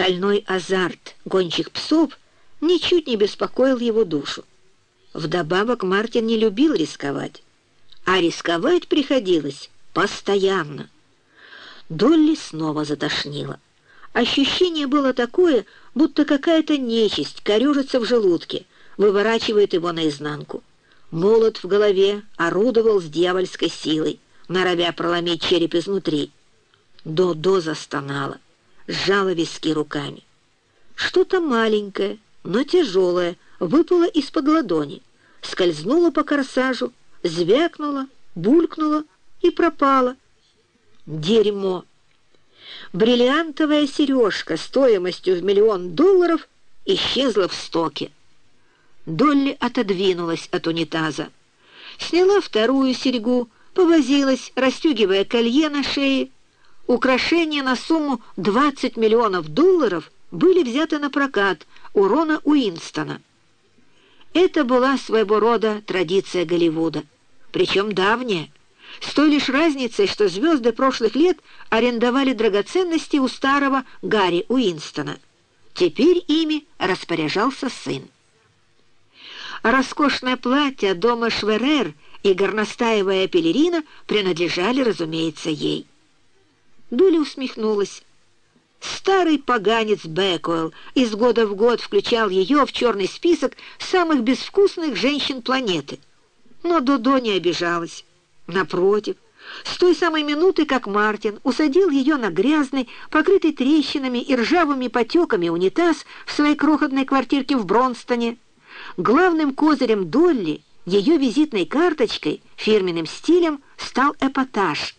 Шальной азарт гончих псов ничуть не беспокоил его душу. Вдобавок Мартин не любил рисковать, а рисковать приходилось постоянно. Долли снова затошнила. Ощущение было такое, будто какая-то нечисть корежится в желудке, выворачивает его наизнанку. Молот в голове орудовал с дьявольской силой, норовя проломить череп изнутри. До-до застонала, сжала виски руками. Что-то маленькое, но тяжелое выпало из-под ладони, скользнуло по корсажу, звякнуло, булькнуло и пропало. Дерьмо! Бриллиантовая сережка стоимостью в миллион долларов исчезла в стоке. Долли отодвинулась от унитаза, сняла вторую серьгу, повозилась, расстегивая колье на шее. Украшения на сумму 20 миллионов долларов были взяты на прокат у Рона Уинстона. Это была своего рода традиция Голливуда, причем давняя, с той лишь разницей, что звезды прошлых лет арендовали драгоценности у старого Гарри Уинстона. Теперь ими распоряжался сын. Роскошное платье дома Шверер и горностаевая пелерина принадлежали, разумеется, ей. Дуля усмехнулась. Старый поганец Бэкуэлл из года в год включал ее в черный список самых безвкусных женщин планеты. Но Додо не обижалась. Напротив, с той самой минуты, как Мартин усадил ее на грязный, покрытый трещинами и ржавыми потеками унитаз в своей крохотной квартирке в Бронстоне, главным козырем Долли, ее визитной карточкой, фирменным стилем, стал эпатаж.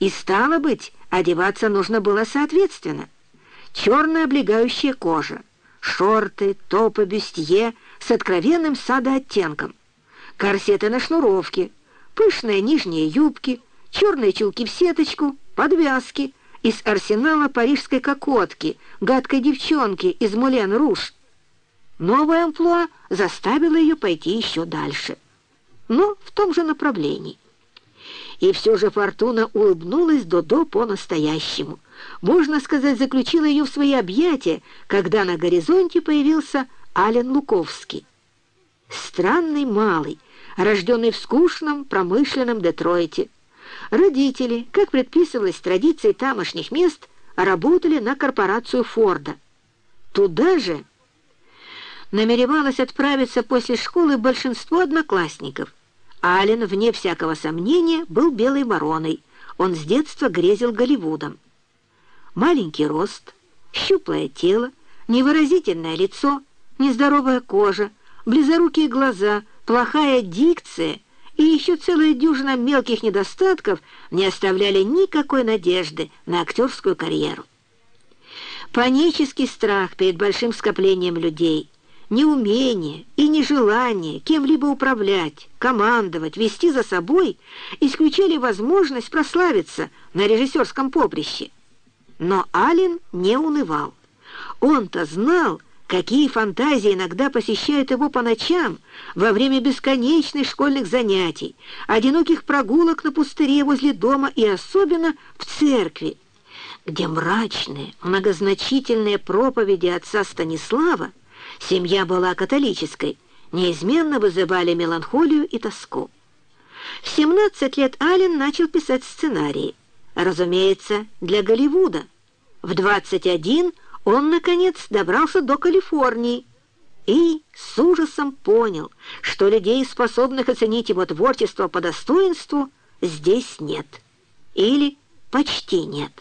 И стало быть, Одеваться нужно было соответственно. Черная облегающая кожа, шорты, топы, бюстье с откровенным садооттенком, корсеты на шнуровке, пышные нижние юбки, черные чулки в сеточку, подвязки из арсенала парижской кокотки, гадкой девчонки из Мулен-Руж. Новая амплуа заставила ее пойти еще дальше, но в том же направлении. И все же Фортуна улыбнулась Додо по-настоящему. Можно сказать, заключила ее в свои объятия, когда на горизонте появился Ален Луковский. Странный малый, рожденный в скучном промышленном Детройте. Родители, как предписывалось традицией тамошних мест, работали на корпорацию Форда. Туда же намеревалось отправиться после школы большинство одноклассников – Ален, вне всякого сомнения, был белой вороной. Он с детства грезил Голливудом. Маленький рост, щуплое тело, невыразительное лицо, нездоровая кожа, близорукие глаза, плохая дикция и еще целая дюжина мелких недостатков не оставляли никакой надежды на актерскую карьеру. Панический страх перед большим скоплением людей — неумение и нежелание кем-либо управлять, командовать, вести за собой исключали возможность прославиться на режиссерском поприще. Но Ален не унывал. Он-то знал, какие фантазии иногда посещают его по ночам во время бесконечных школьных занятий, одиноких прогулок на пустыре возле дома и особенно в церкви, где мрачные, многозначительные проповеди отца Станислава Семья была католической, неизменно вызывали меланхолию и тоску. В 17 лет Аллен начал писать сценарии, разумеется, для Голливуда. В 21 он, наконец, добрался до Калифорнии и с ужасом понял, что людей, способных оценить его творчество по достоинству, здесь нет. Или почти нет.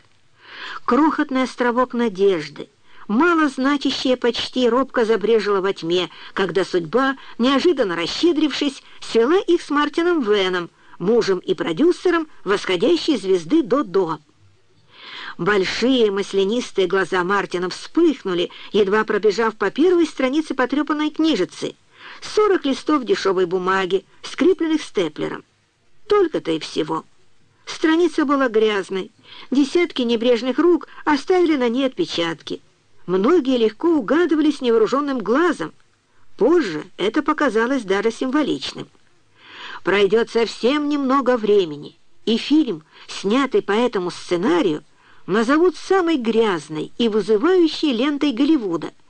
Крохотный островок надежды, мало значащее почти робко забрежило во тьме, когда судьба, неожиданно расщедрившись, свела их с Мартином Веном, мужем и продюсером восходящей звезды До-До. Большие маслянистые глаза Мартина вспыхнули, едва пробежав по первой странице потрепанной книжицы. Сорок листов дешевой бумаги, скрепленных степлером. Только-то и всего. Страница была грязной. Десятки небрежных рук оставили на ней отпечатки многие легко угадывались невооруженным глазом. Позже это показалось даже символичным. Пройдет совсем немного времени, и фильм, снятый по этому сценарию, назовут самой грязной и вызывающей лентой Голливуда —